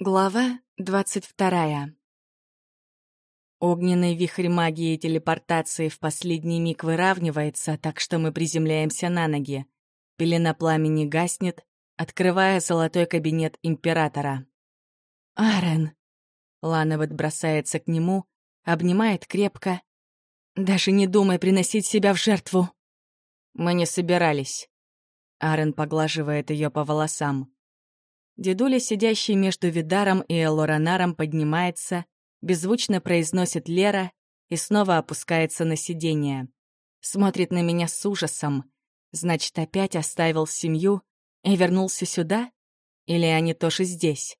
Глава двадцать вторая. Огненный вихрь магии и телепортации в последний миг выравнивается, так что мы приземляемся на ноги. Пелена пламени гаснет, открывая золотой кабинет Императора. «Арен!» Лановет бросается к нему, обнимает крепко. «Даже не думай приносить себя в жертву!» «Мы не собирались». Арен поглаживает ее по волосам. Дедуля, сидящий между Видаром и Элоранаром, поднимается, беззвучно произносит Лера и снова опускается на сиденье. Смотрит на меня с ужасом. Значит, опять оставил семью и вернулся сюда? Или они тоже здесь?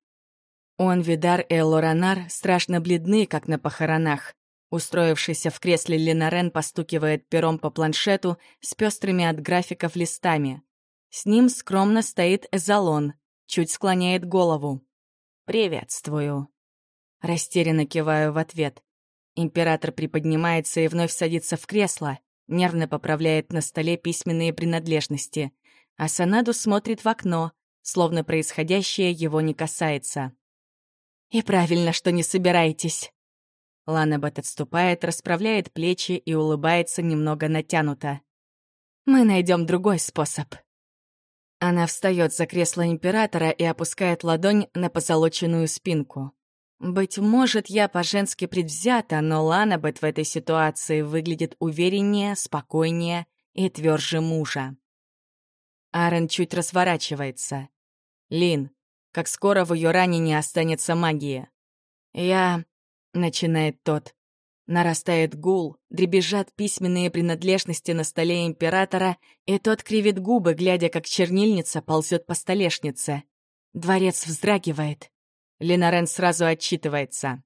Он, Видар и Элоранар страшно бледны, как на похоронах. Устроившийся в кресле Ленарен постукивает пером по планшету с пестрыми от графиков листами. С ним скромно стоит Эзолон, чуть склоняет голову. «Приветствую». Растерянно киваю в ответ. Император приподнимается и вновь садится в кресло, нервно поправляет на столе письменные принадлежности, а Санаду смотрит в окно, словно происходящее его не касается. «И правильно, что не собираетесь». Ланабет отступает, расправляет плечи и улыбается немного натянуто. «Мы найдем другой способ». Она встает за кресло императора и опускает ладонь на позолоченную спинку. Быть может, я по-женски предвзята, но Ланабет в этой ситуации выглядит увереннее, спокойнее и тверже мужа. Аарон чуть разворачивается. «Лин, как скоро в ее ране не останется магии?» «Я...» — начинает тот. Нарастает гул, дребезжат письменные принадлежности на столе императора, и тот кривит губы, глядя, как чернильница ползет по столешнице. Дворец вздрагивает. Ленарен сразу отчитывается.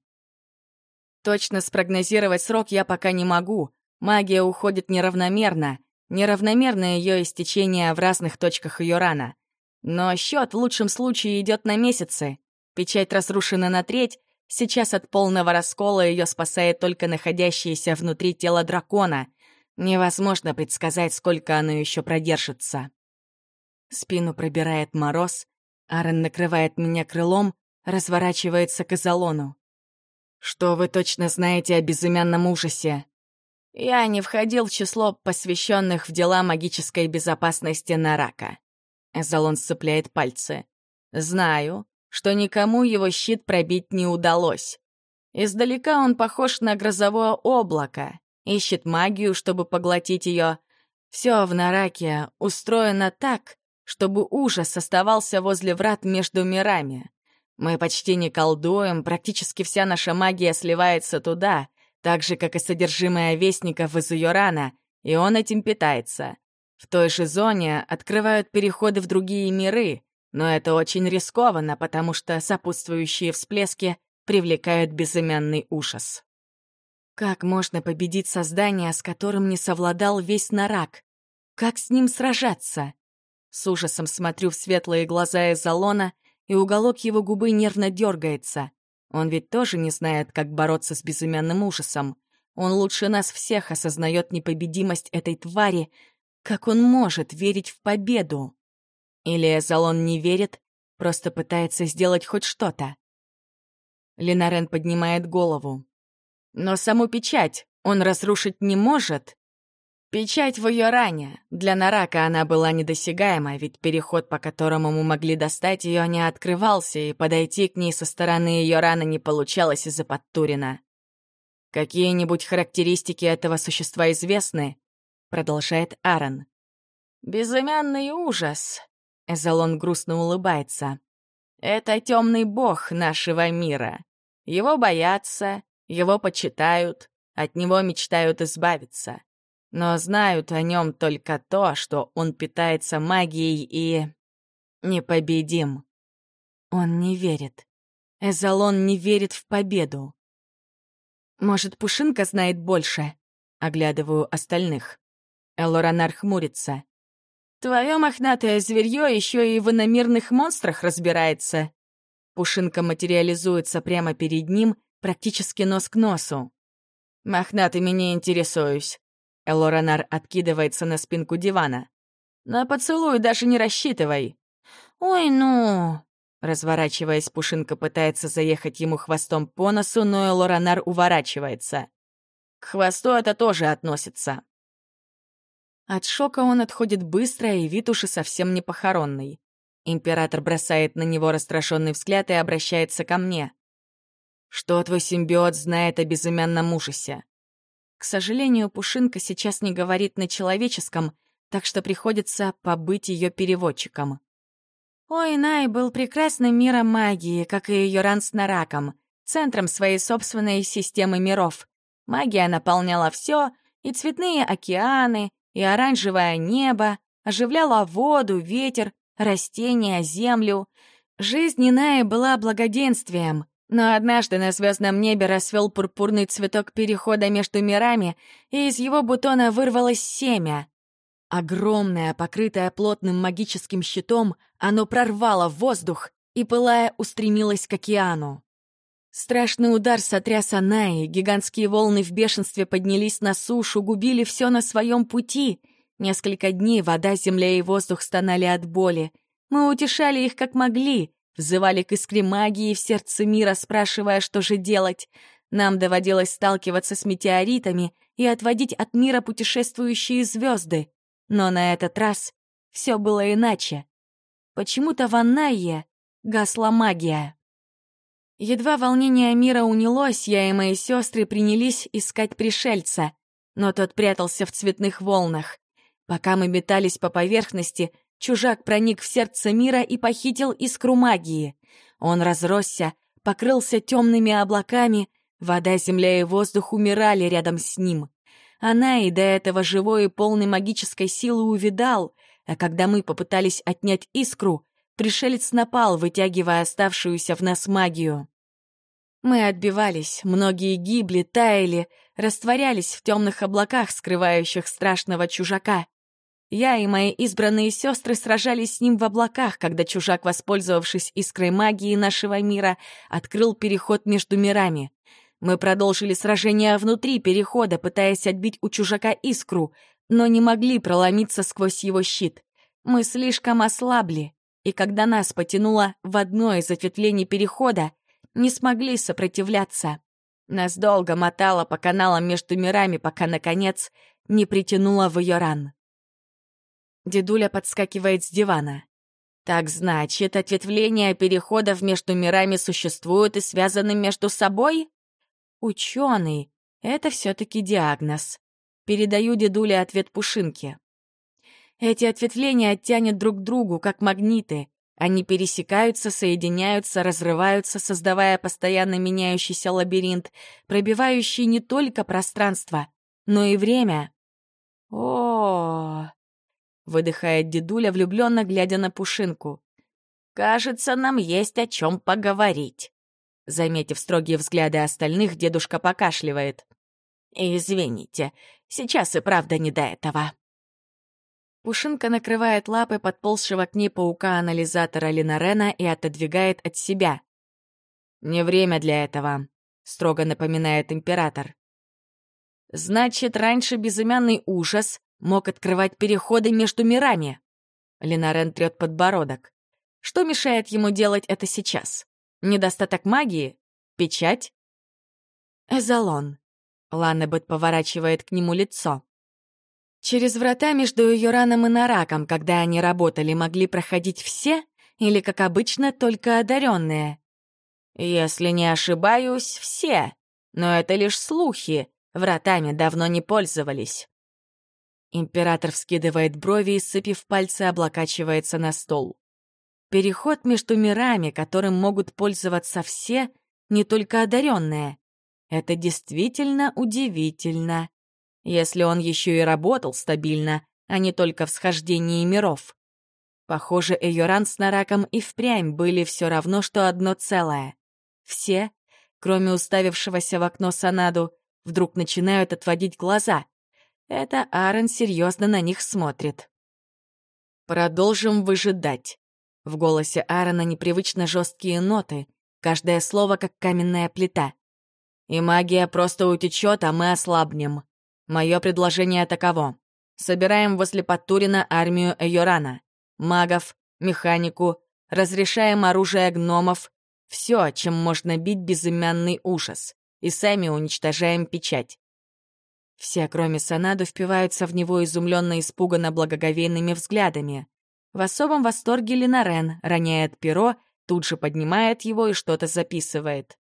Точно спрогнозировать срок я пока не могу. Магия уходит неравномерно. Неравномерно ее истечение в разных точках ее рана. Но счет в лучшем случае идет на месяцы. Печать разрушена на треть, Сейчас от полного раскола ее спасает только находящееся внутри тела дракона. Невозможно предсказать, сколько оно еще продержится. Спину пробирает мороз. Аарон накрывает меня крылом, разворачивается к Изолону. «Что вы точно знаете о безымянном ужасе?» «Я не входил в число посвященных в дела магической безопасности Нарака». Эзолон сцепляет пальцы. «Знаю, что никому его щит пробить не удалось. Издалека он похож на грозовое облако, ищет магию, чтобы поглотить ее. Все в Нараке устроено так, чтобы ужас оставался возле врат между мирами. Мы почти не колдуем, практически вся наша магия сливается туда, так же, как и содержимое вестников из ее рана, и он этим питается. В той же зоне открывают переходы в другие миры, но это очень рискованно, потому что сопутствующие всплески привлекают безымянный ужас. Как можно победить создание, с которым не совладал весь нарак? Как с ним сражаться? С ужасом смотрю в светлые глаза Эзолона, и уголок его губы нервно дергается. Он ведь тоже не знает, как бороться с безымянным ужасом. Он лучше нас всех осознает непобедимость этой твари. Как он может верить в победу? Или Залон не верит, просто пытается сделать хоть что-то. Ленарен поднимает голову. Но саму печать он разрушить не может. Печать в ее ране. Для Нарака она была недосягаема, ведь переход, по которому мы могли достать ее, не открывался, и подойти к ней со стороны ее раны не получалось из-за Подтурина. «Какие-нибудь характеристики этого существа известны?» — продолжает Аарон. «Безымянный ужас», Эзолон грустно улыбается. «Это темный бог нашего мира. Его боятся, его почитают, от него мечтают избавиться. Но знают о нем только то, что он питается магией и... непобедим. Он не верит. Эзолон не верит в победу. Может, Пушинка знает больше? Оглядываю остальных. Элоранар хмурится. Твое мохнатое зверье еще и в иномирных монстрах разбирается. Пушинка материализуется прямо перед ним, практически нос к носу. «Мохнатыми не интересуюсь». Элоранар откидывается на спинку дивана. «На поцелуй даже не рассчитывай». «Ой, ну...» Разворачиваясь, Пушинка пытается заехать ему хвостом по носу, но Лоранар уворачивается. К хвосту это тоже относится. От шока он отходит быстро, и вид уж и совсем не похоронный. Император бросает на него расстрашенный взгляд и обращается ко мне. «Что твой симбиот знает о безымянном ужасе?» К сожалению, Пушинка сейчас не говорит на человеческом, так что приходится побыть ее переводчиком. Ой, Най был прекрасным миром магии, как и Йоран с Нараком, центром своей собственной системы миров. Магия наполняла все, и цветные океаны, и оранжевое небо, оживляла воду, ветер, растения, землю. Жизнь Инаи была благоденствием, но однажды на звездном небе расцвел пурпурный цветок перехода между мирами, и из его бутона вырвалось семя. Огромное, покрытое плотным магическим щитом, оно прорвало воздух и, пылая, устремилось к океану. Страшный удар сотряс Анаи, гигантские волны в бешенстве поднялись на сушу, губили все на своем пути. Несколько дней вода, земля и воздух стонали от боли. Мы утешали их как могли, взывали к искре магии в сердце мира, спрашивая, что же делать. Нам доводилось сталкиваться с метеоритами и отводить от мира путешествующие звезды. Но на этот раз все было иначе. Почему-то в Аннайе гасла магия. Едва волнение мира унялось, я и мои сестры принялись искать пришельца, но тот прятался в цветных волнах. Пока мы метались по поверхности, чужак проник в сердце мира и похитил искру магии. Он разросся, покрылся темными облаками, вода, земля и воздух умирали рядом с ним. Она и до этого живой и полной магической силы увидал, а когда мы попытались отнять искру, пришелец напал, вытягивая оставшуюся в нас магию. Мы отбивались, многие гибли, таяли, растворялись в темных облаках, скрывающих страшного чужака. Я и мои избранные сестры сражались с ним в облаках, когда чужак, воспользовавшись искрой магии нашего мира, открыл переход между мирами. Мы продолжили сражение внутри перехода, пытаясь отбить у чужака искру, но не могли проломиться сквозь его щит. Мы слишком ослабли, и когда нас потянуло в одно из ответвлений перехода, не смогли сопротивляться. Нас долго мотало по каналам между мирами, пока, наконец, не притянуло в ее ран. Дедуля подскакивает с дивана. Так значит, ответвления переходов между мирами существуют и связаны между собой? Ученый. Это все-таки диагноз. Передаю дедуле ответ Пушинки. Эти ответвления оттянет друг к другу, как магниты. Они пересекаются, соединяются, разрываются, создавая постоянно меняющийся лабиринт, пробивающий не только пространство, но и время. -о выдыхает дедуля, влюбленно глядя на Пушинку. Кажется, нам есть о чем поговорить. Заметив строгие взгляды остальных, дедушка покашливает. «Извините, сейчас и правда не до этого». Пушинка накрывает лапы подползшего к ней паука-анализатора Линарена и отодвигает от себя. «Не время для этого», — строго напоминает император. «Значит, раньше безымянный ужас мог открывать переходы между мирами?» Линарен трет подбородок. «Что мешает ему делать это сейчас?» Недостаток магии? Печать? Эзолон. Ланнебет поворачивает к нему лицо. Через врата между Юраном и Нараком, когда они работали, могли проходить все или, как обычно, только одаренные? Если не ошибаюсь, все. Но это лишь слухи. Вратами давно не пользовались. Император вскидывает брови и, сцепив пальцы, облокачивается на стол. Переход между мирами, которым могут пользоваться все, не только одаренные. Это действительно удивительно. Если он еще и работал стабильно, а не только в схождении миров. Похоже, Эйоран с Нараком и впрямь были все равно, что одно целое. Все, кроме уставившегося в окно Санаду, вдруг начинают отводить глаза. Это Аарон серьезно на них смотрит. Продолжим выжидать. В голосе Аарона непривычно жесткие ноты, каждое слово как каменная плита. И магия просто утечет, а мы ослабнем. Мое предложение таково. Собираем возле Подтурина армию Эйорана. Магов, механику, разрешаем оружие гномов, все, чем можно бить безымянный ужас, и сами уничтожаем печать. Все, кроме Санаду, впиваются в него изумленно испуганно благоговейными взглядами. В особом восторге Ленарен роняет перо, тут же поднимает его и что-то записывает.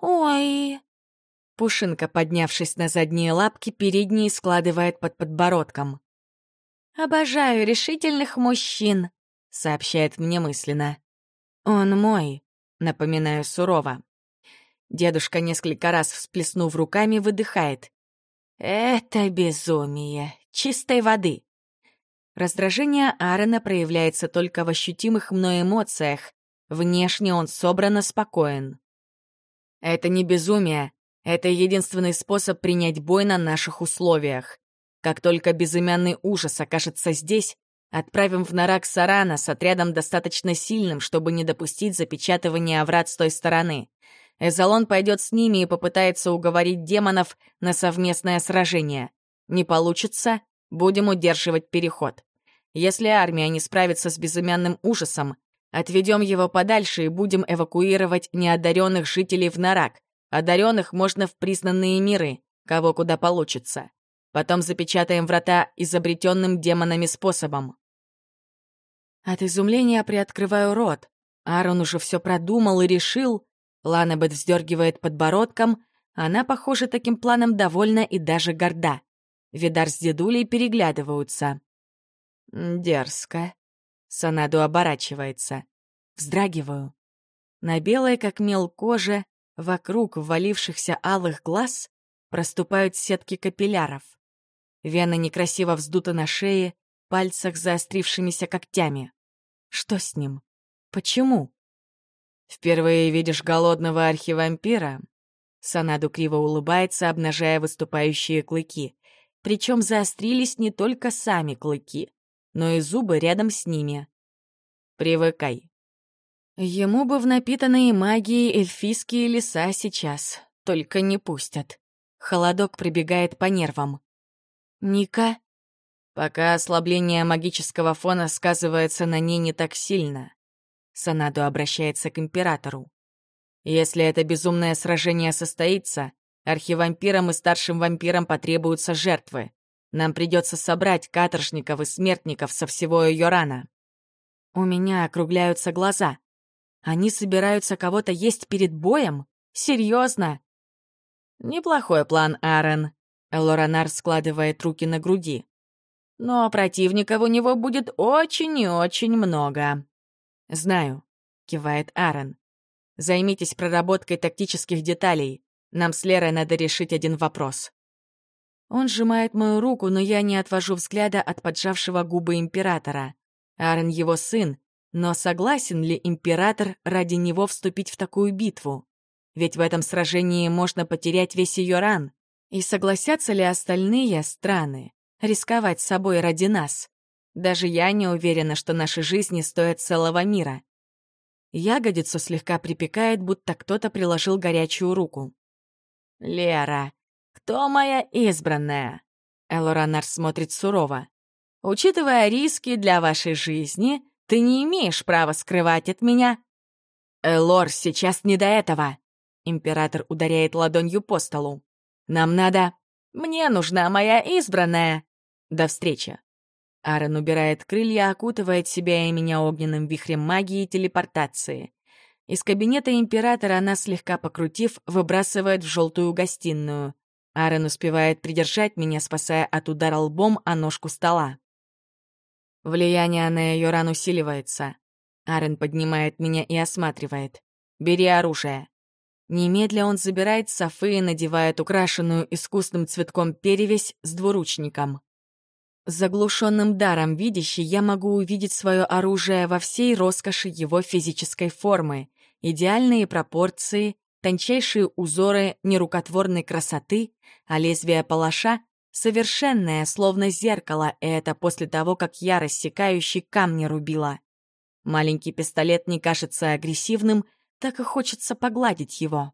«Ой!» Пушинка, поднявшись на задние лапки, передние складывает под подбородком. «Обожаю решительных мужчин», — сообщает мне мысленно. «Он мой», — напоминаю сурово. Дедушка, несколько раз всплеснув руками, выдыхает. «Это безумие! Чистой воды!» Раздражение Аарона проявляется только в ощутимых мной эмоциях. Внешне он собрано спокоен. «Это не безумие. Это единственный способ принять бой на наших условиях. Как только безымянный ужас окажется здесь, отправим в Нарак Сарана с отрядом достаточно сильным, чтобы не допустить запечатывания врат с той стороны. Эзолон пойдет с ними и попытается уговорить демонов на совместное сражение. Не получится, будем удерживать переход. Если армия не справится с безымянным ужасом, отведем его подальше и будем эвакуировать неодаренных жителей в Нарак. Одаренных можно в признанные миры, кого куда получится. Потом запечатаем врата изобретенным демонами способом. От изумления приоткрываю рот. Аарон уже все продумал и решил, Ланабет вздергивает подбородком, она, похоже, таким планом довольна и даже горда. Видар с дедулей переглядываются. «Дерзко». Санаду оборачивается. Вздрагиваю. На белой, как мел коже, вокруг ввалившихся алых глаз проступают сетки капилляров. Вена некрасиво вздута на шее, пальцах заострившимися когтями. Что с ним? Почему? «Впервые видишь голодного архивампира?» Санаду криво улыбается, обнажая выступающие клыки. Причем заострились не только сами клыки, но и зубы рядом с ними. «Привыкай». Ему бы в напитанные магией эльфийские леса сейчас, только не пустят. Холодок пробегает по нервам. «Ника?» Пока ослабление магического фона сказывается на ней не так сильно. Санадо обращается к императору. Если это безумное сражение состоится, архивампирам и старшим вампирам потребуются жертвы. Нам придется собрать каторжников и смертников со всего Йорана. У меня округляются глаза. Они собираются кого-то есть перед боем? Серьезно? Неплохой план, Аарон. Элоранар складывает руки на груди. Но противников у него будет очень и очень много. «Знаю», — кивает Аарон. «Займитесь проработкой тактических деталей. Нам с Лерой надо решить один вопрос». Он сжимает мою руку, но я не отвожу взгляда от поджавшего губы императора. Аарон его сын, но согласен ли император ради него вступить в такую битву? Ведь в этом сражении можно потерять весь ее ран. И согласятся ли остальные страны рисковать собой ради нас? Даже я не уверена, что наши жизни стоят целого мира. Ягодицу слегка припекает, будто кто-то приложил горячую руку. «Лера, кто моя избранная?» Элоранар смотрит сурово. «Учитывая риски для вашей жизни, ты не имеешь права скрывать от меня». «Элор, сейчас не до этого!» Император ударяет ладонью по столу. «Нам надо...» «Мне нужна моя избранная!» «До встречи!» Аарон убирает крылья, окутывает себя и меня огненным вихрем магии и телепортации. Из кабинета императора она, слегка покрутив, выбрасывает в желтую гостиную. Аарон успевает придержать меня, спасая от удара лбом о ножку стола. Влияние на ее ран усиливается. Аарон поднимает меня и осматривает. «Бери оружие». Немедля он забирает софы и надевает украшенную искусным цветком перевесь с двуручником. Заглушенным даром видящий я могу увидеть свое оружие во всей роскоши его физической формы, идеальные пропорции, тончайшие узоры нерукотворной красоты, а лезвие палаша — совершенное, словно зеркало, и это после того, как я рассекающий камни рубила. Маленький пистолет не кажется агрессивным, так и хочется погладить его.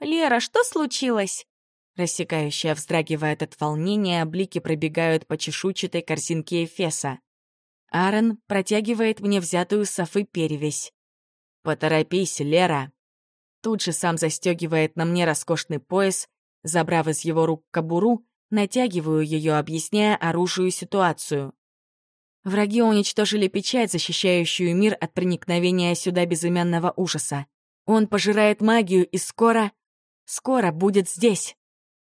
«Лера, что случилось?» Рассекающая вздрагивает от волнения, блики пробегают по чешуйчатой корзинке Эфеса. Аарон протягивает мне взятую с Софы перевесь. «Поторопись, Лера!» Тут же сам застегивает на мне роскошный пояс, забрав из его рук кобуру, натягиваю ее, объясняя оружию ситуацию. Враги уничтожили печать, защищающую мир от проникновения сюда безымянного ужаса. Он пожирает магию и скоро... скоро будет здесь.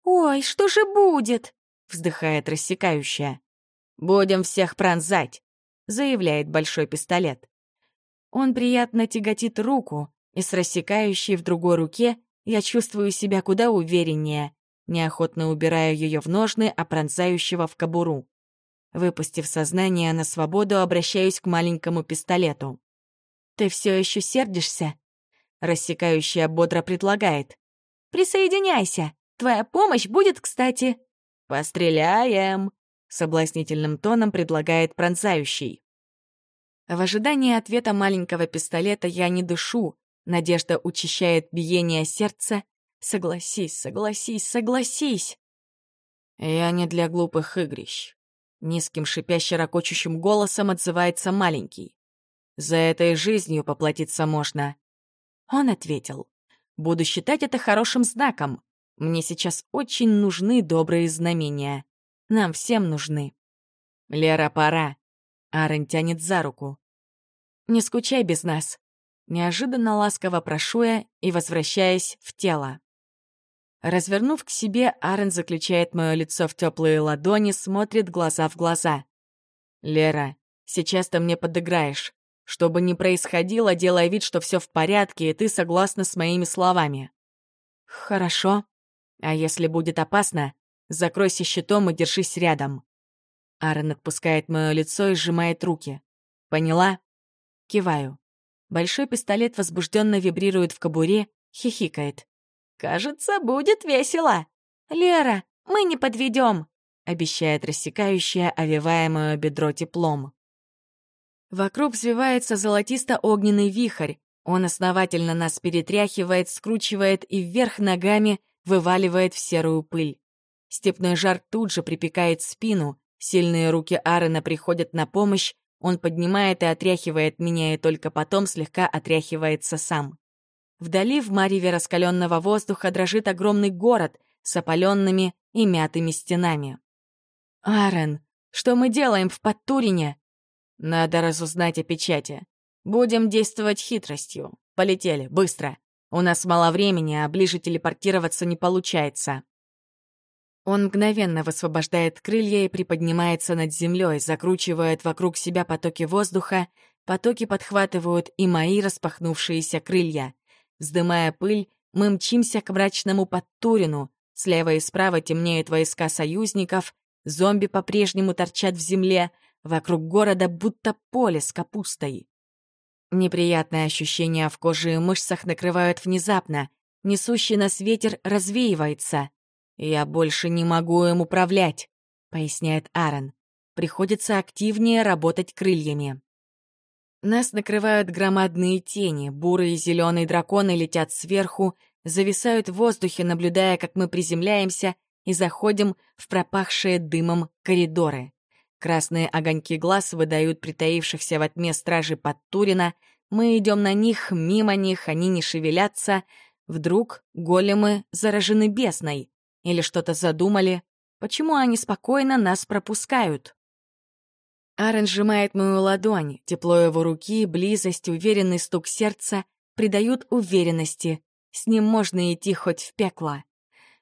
«Ой, что же будет?» — вздыхает рассекающая. «Будем всех пронзать», — заявляет большой пистолет. Он приятно тяготит руку, и с рассекающей в другой руке я чувствую себя куда увереннее, неохотно убираю ее в ножны, а пронзающего в кобуру. Выпустив сознание на свободу, обращаюсь к маленькому пистолету. «Ты все еще сердишься?» Рассекающая бодро предлагает. «Присоединяйся! Твоя помощь будет кстати!» «Постреляем!» — соблазнительным тоном предлагает пронзающий. В ожидании ответа маленького пистолета я не дышу, надежда учащает биение сердца. «Согласись, согласись, согласись!» «Я не для глупых игрищ», Низким шипяще-ракочущим голосом отзывается маленький. «За этой жизнью поплатиться можно». Он ответил. «Буду считать это хорошим знаком. Мне сейчас очень нужны добрые знамения. Нам всем нужны». «Лера, пора». Аарон тянет за руку. «Не скучай без нас». Неожиданно ласково прошу я и возвращаясь в тело. Развернув к себе, Аарон заключает мое лицо в теплые ладони, смотрит глаза в глаза. «Лера, сейчас ты мне подыграешь. Что бы ни происходило, делай вид, что все в порядке, и ты согласна с моими словами». «Хорошо. А если будет опасно, закройся щитом и держись рядом». Аарон отпускает мое лицо и сжимает руки. «Поняла?» Киваю. Большой пистолет возбужденно вибрирует в кобуре, хихикает. «Кажется, будет весело. Лера, мы не подведем», — обещает рассекающая, овиваемое бедро теплом. Вокруг взвивается золотисто-огненный вихрь. Он основательно нас перетряхивает, скручивает и вверх ногами вываливает в серую пыль. Степной жар тут же припекает спину, сильные руки Аарона приходят на помощь, он поднимает и отряхивает меня, и только потом слегка отряхивается сам. Вдали в мареве раскаленного воздуха дрожит огромный город с опаленными и мятыми стенами. «Аарон, что мы делаем в Подтурине?» «Надо разузнать о печати. Будем действовать хитростью. Полетели, быстро. У нас мало времени, а ближе телепортироваться не получается». Он мгновенно высвобождает крылья и приподнимается над землей, закручивает вокруг себя потоки воздуха, потоки подхватывают и мои распахнувшиеся крылья. Вздымая пыль, мы мчимся к мрачному Подтурину. Слева и справа темнеют войска союзников, зомби по-прежнему торчат в земле, вокруг города будто поле с капустой. Неприятные ощущения в коже и мышцах накрывают внезапно. Несущий нас ветер развеивается. «Я больше не могу им управлять», — поясняет Аарон. «Приходится активнее работать крыльями». Нас накрывают громадные тени, бурые зеленые драконы летят сверху, зависают в воздухе, наблюдая, как мы приземляемся и заходим в пропахшие дымом коридоры. Красные огоньки глаз выдают притаившихся во тьме стражи Подтурина. Мы идем на них, мимо них, они не шевелятся. Вдруг големы заражены бесной. Или что-то задумали. Почему они спокойно нас пропускают? Аарон сжимает мою ладонь, тепло его руки, близость, уверенный стук сердца придают уверенности. С ним можно идти хоть в пекло.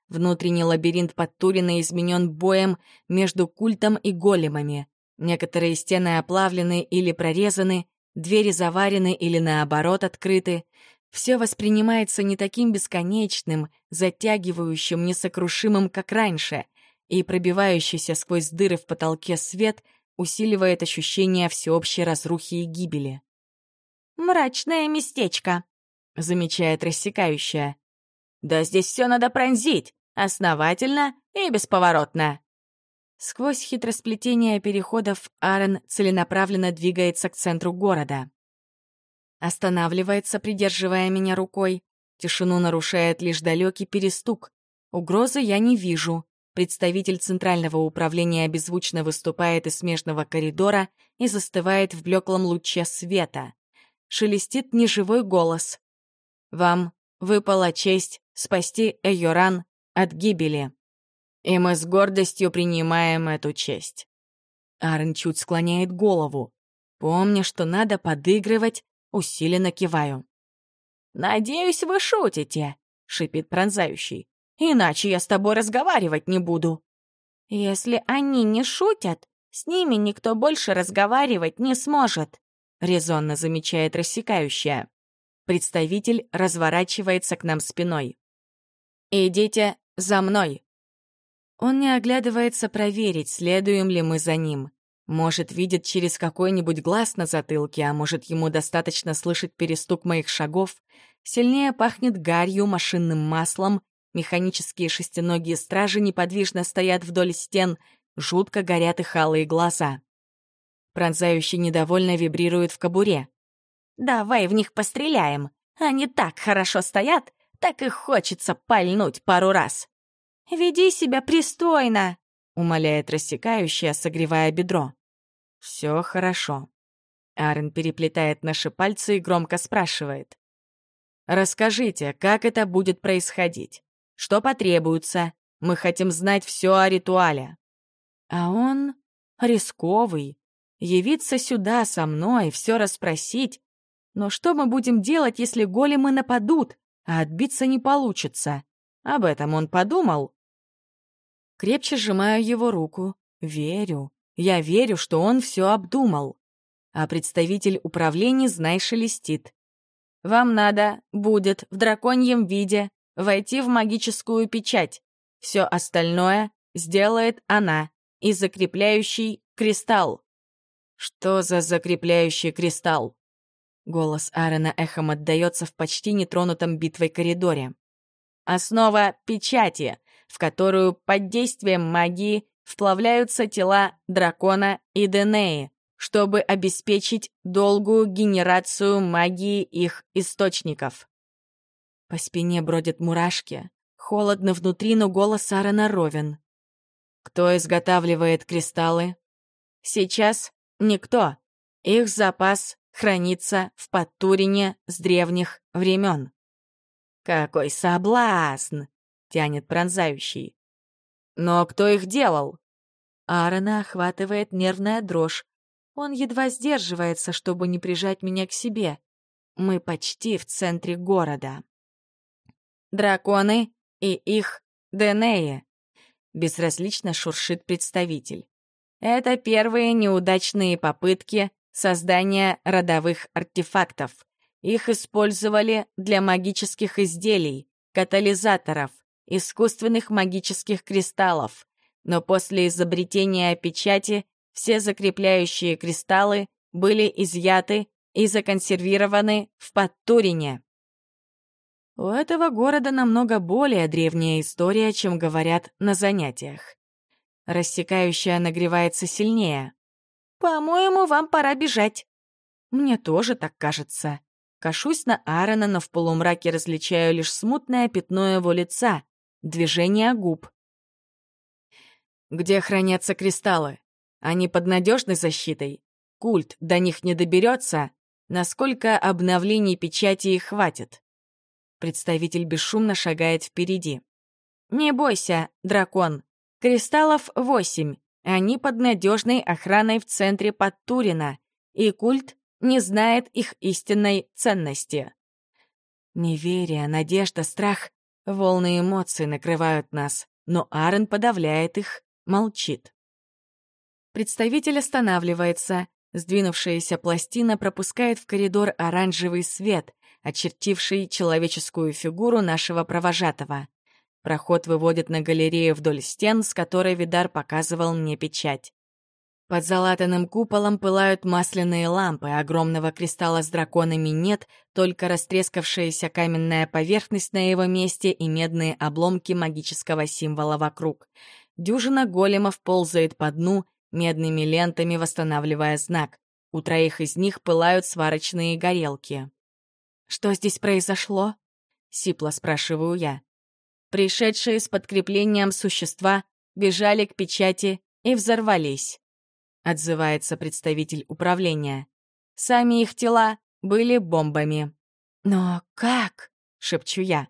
Внутренний лабиринт Подтурина изменен боем между культом и големами. Некоторые стены оплавлены или прорезаны, двери заварены или наоборот открыты. Все воспринимается не таким бесконечным, затягивающим, несокрушимым, как раньше, и пробивающийся сквозь дыры в потолке свет — усиливает ощущение всеобщей разрухи и гибели. «Мрачное местечко», — замечает рассекающая. «Да здесь все надо пронзить, основательно и бесповоротно». Сквозь хитросплетение переходов Аарон целенаправленно двигается к центру города. Останавливается, придерживая меня рукой. Тишину нарушает лишь далекий перестук. Угрозы я не вижу. Представитель Центрального управления беззвучно выступает из смежного коридора и застывает в блеклом луче света. Шелестит неживой голос. «Вам выпала честь спасти Эйоран от гибели. И мы с гордостью принимаем эту честь». Арен чуть склоняет голову. Помня, что надо подыгрывать, усиленно киваю. «Надеюсь, вы шутите», — шипит пронзающий. Иначе я с тобой разговаривать не буду». «Если они не шутят, с ними никто больше разговаривать не сможет», — резонно замечает рассекающая. Представитель разворачивается к нам спиной. «Идите за мной». Он не оглядывается проверить, следуем ли мы за ним. Может, видит через какой-нибудь глаз на затылке, а может, ему достаточно слышать перестук моих шагов. Сильнее пахнет гарью, машинным маслом Механические шестиногие стражи неподвижно стоят вдоль стен, жутко горят их алые глаза. Пронзающий недовольно вибрирует в кобуре. «Давай в них постреляем. Они так хорошо стоят, так и хочется пальнуть пару раз». «Веди себя пристойно», — умоляет рассекающая, согревая бедро. «Все хорошо». Арен переплетает наши пальцы и громко спрашивает. «Расскажите, как это будет происходить? Что потребуется? Мы хотим знать все о ритуале». А он рисковый. Явиться сюда со мной, все расспросить. Но что мы будем делать, если големы нападут, а отбиться не получится? Об этом он подумал. Крепче сжимаю его руку. Верю. Я верю, что он все обдумал. А представитель управления, знай, шелестит. Вам надо будет в драконьем виде войти в магическую печать. Все остальное сделает она и закрепляющий кристалл. Что за закрепляющий кристалл? Голос Аарона эхом отдается в почти нетронутом битвой коридоре. Основа печати, в которую под действием магии вплавляются тела дракона и Денеи, чтобы обеспечить долгую генерацию магии их источников. По спине бродят мурашки. Холодно внутри, но голос Аарона ровен. Кто изготавливает кристаллы? Сейчас никто. Их запас хранится в Подтурине с древних времен. «Какой соблазн!» — тянет пронзающий. «Но кто их делал?» Аарона охватывает нервная дрожь. Он едва сдерживается, чтобы не прижать меня к себе. Мы почти в центре города драконы и их Денеи», — безразлично шуршит представитель. Это первые неудачные попытки создания родовых артефактов. Их использовали для магических изделий, катализаторов, искусственных магических кристаллов. Но после изобретения печати все закрепляющие кристаллы были изъяты и законсервированы в Подтурине. У этого города намного более древняя история, чем говорят на занятиях. Рассекающая нагревается сильнее. «По-моему, вам пора бежать». Мне тоже так кажется. Кашусь на Аарона, но в полумраке различаю лишь смутное пятно его лица, движение губ. Где хранятся кристаллы? Они под надежной защитой? Культ до них не доберется? Насколько обновлений печати их хватит? Представитель бесшумно шагает впереди. «Не бойся, дракон. Кристаллов восемь. Они под надежной охраной в центре Подтурина, и культ не знает их истинной ценности». Неверие, надежда, страх — волны эмоций накрывают нас, но Аарон подавляет их, молчит. Представитель останавливается. Сдвинувшаяся пластина пропускает в коридор оранжевый свет, очертивший человеческую фигуру нашего провожатого. Проход выводит на галерею вдоль стен, с которой Видар показывал мне печать. Под залатанным куполом пылают масляные лампы, огромного кристалла с драконами нет, только растрескавшаяся каменная поверхность на его месте и медные обломки магического символа вокруг. Дюжина големов ползает по дну, медными лентами восстанавливая знак. У троих из них пылают сварочные горелки. «Что здесь произошло?» — сипло спрашиваю я. Пришедшие с подкреплением существа бежали к печати и взорвались. Отзывается представитель управления. Сами их тела были бомбами. «Но как?» — шепчу я.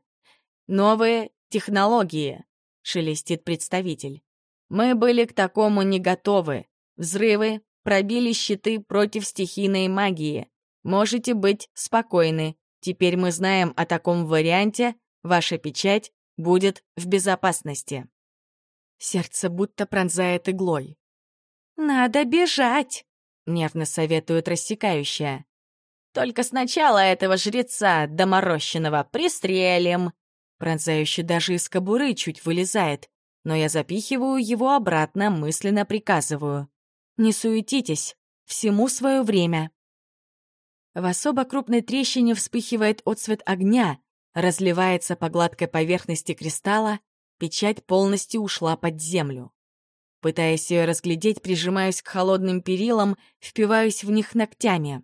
«Новые технологии», — шелестит представитель. «Мы были к такому не готовы. Взрывы пробили щиты против стихийной магии. Можете быть спокойны. Теперь мы знаем о таком варианте. Ваша печать будет в безопасности». Сердце будто пронзает иглой. «Надо бежать!» — нервно советует рассекающая. «Только сначала этого жреца доморощенного пристрелим!» Пронзающий даже из кобуры чуть вылезает, но я запихиваю его обратно, мысленно приказываю. «Не суетитесь, всему свое время!» В особо крупной трещине вспыхивает отцвет огня, разливается по гладкой поверхности кристалла, печать полностью ушла под землю. Пытаясь ее разглядеть, прижимаюсь к холодным перилам, впиваюсь в них ногтями.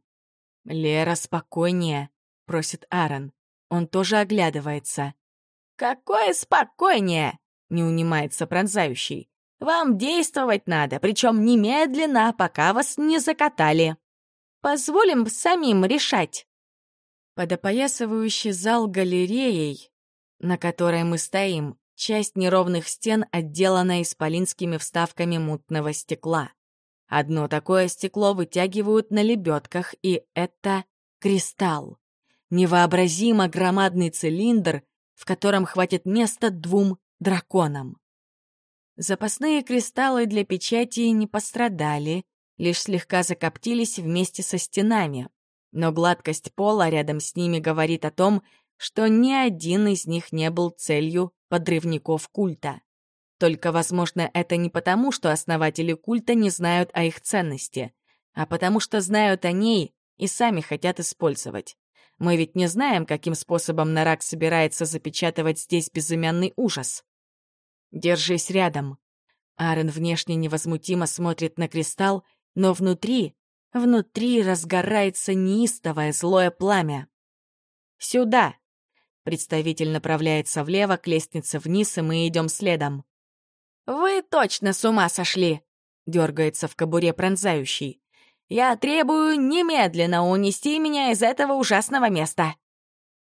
«Лера, спокойнее», — просит Аарон. Он тоже оглядывается. «Какое спокойнее?» — не унимается пронзающий. «Вам действовать надо, причем немедленно, пока вас не закатали. Позволим самим решать». Подопоясывающий зал галереей, на которой мы стоим, Часть неровных стен отделана исполинскими вставками мутного стекла. Одно такое стекло вытягивают на лебедках, и это кристалл. Невообразимо громадный цилиндр, в котором хватит места двум драконам. Запасные кристаллы для печати не пострадали, лишь слегка закоптились вместе со стенами. Но гладкость пола рядом с ними говорит о том, что ни один из них не был целью подрывников культа. Только, возможно, это не потому, что основатели культа не знают о их ценности, а потому что знают о ней и сами хотят использовать. Мы ведь не знаем, каким способом Нарак собирается запечатывать здесь безымянный ужас. «Держись рядом». Аарон внешне невозмутимо смотрит на кристалл, но внутри, внутри разгорается неистовое злое пламя. «Сюда!» Представитель направляется влево к лестнице вниз, и мы идем следом. «Вы точно с ума сошли!» — дергается в кобуре пронзающий. «Я требую немедленно унести меня из этого ужасного места!»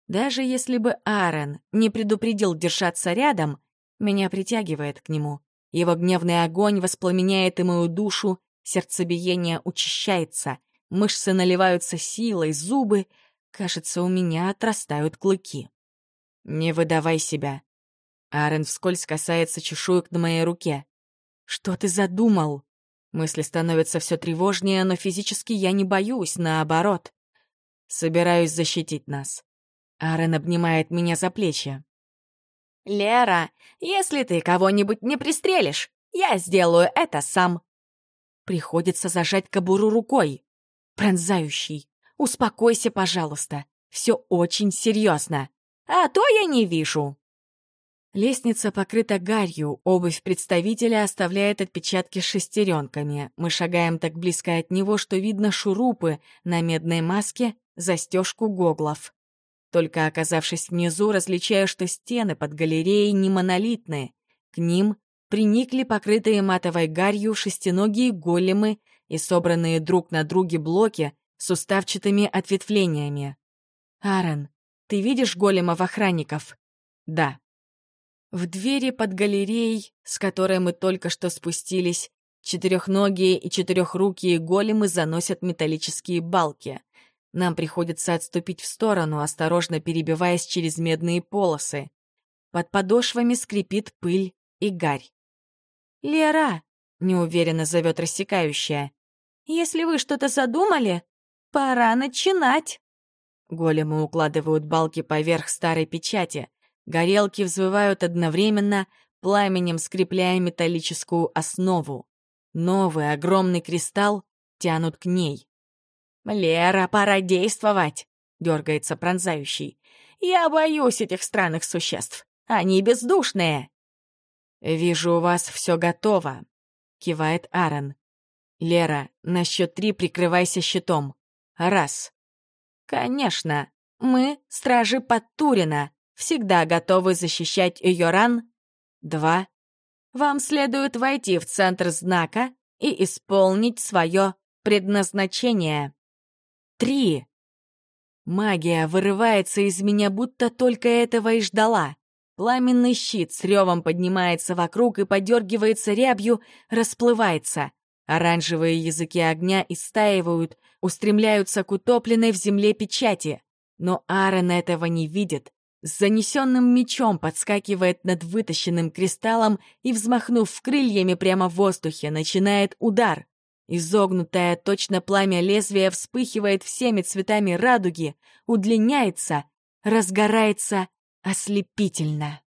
Даже если бы Аарон не предупредил держаться рядом, меня притягивает к нему. Его гневный огонь воспламеняет и мою душу, сердцебиение учащается, мышцы наливаются силой, зубы, кажется, у меня отрастают клыки. «Не выдавай себя». Аарон вскользь касается чешуек на моей руке. «Что ты задумал?» Мысли становятся все тревожнее, но физически я не боюсь, наоборот. Собираюсь защитить нас. Аарон обнимает меня за плечи. «Лера, если ты кого-нибудь не пристрелишь, я сделаю это сам». Приходится зажать кобуру рукой. Пронзающий. «Успокойся, пожалуйста. Все очень серьезно а то я не вижу». Лестница покрыта гарью, обувь представителя оставляет отпечатки шестеренками. Мы шагаем так близко от него, что видно шурупы на медной маске, застежку гоглов. Только оказавшись внизу, различаю, что стены под галереей не монолитные. К ним приникли покрытые матовой гарью шестиногие големы и собранные друг на друге блоки с уставчатыми ответвлениями. Аарон, ты видишь големов-охранников? Да. В двери под галереей, с которой мы только что спустились, четырехногие и четырехрукие големы заносят металлические балки. Нам приходится отступить в сторону, осторожно перебиваясь через медные полосы. Под подошвами скрипит пыль и гарь. «Лера!» — неуверенно зовет рассекающая. «Если вы что-то задумали, пора начинать!» Големы укладывают балки поверх старой печати. Горелки взвывают одновременно, пламенем скрепляя металлическую основу. Новый огромный кристалл тянут к ней. «Лера, пора действовать!» — дергается пронзающий. «Я боюсь этих странных существ. Они бездушные!» «Вижу, у вас все готово», — кивает Аарон. «Лера, на счет три прикрывайся щитом. Раз, Конечно, мы, стражи Подтурина, всегда готовы защищать ее ран. Два. Вам следует войти в центр знака и исполнить свое предназначение. Три. Магия вырывается из меня, будто только этого и ждала. Пламенный щит с ревом поднимается вокруг и подергивается рябью, расплывается. Оранжевые языки огня истаивают, устремляются к утопленной в земле печати. Но Аарон этого не видит. С занесенным мечом подскакивает над вытащенным кристаллом и, взмахнув крыльями прямо в воздухе, начинает удар. Изогнутое точно пламя лезвия вспыхивает всеми цветами радуги, удлиняется, разгорается ослепительно.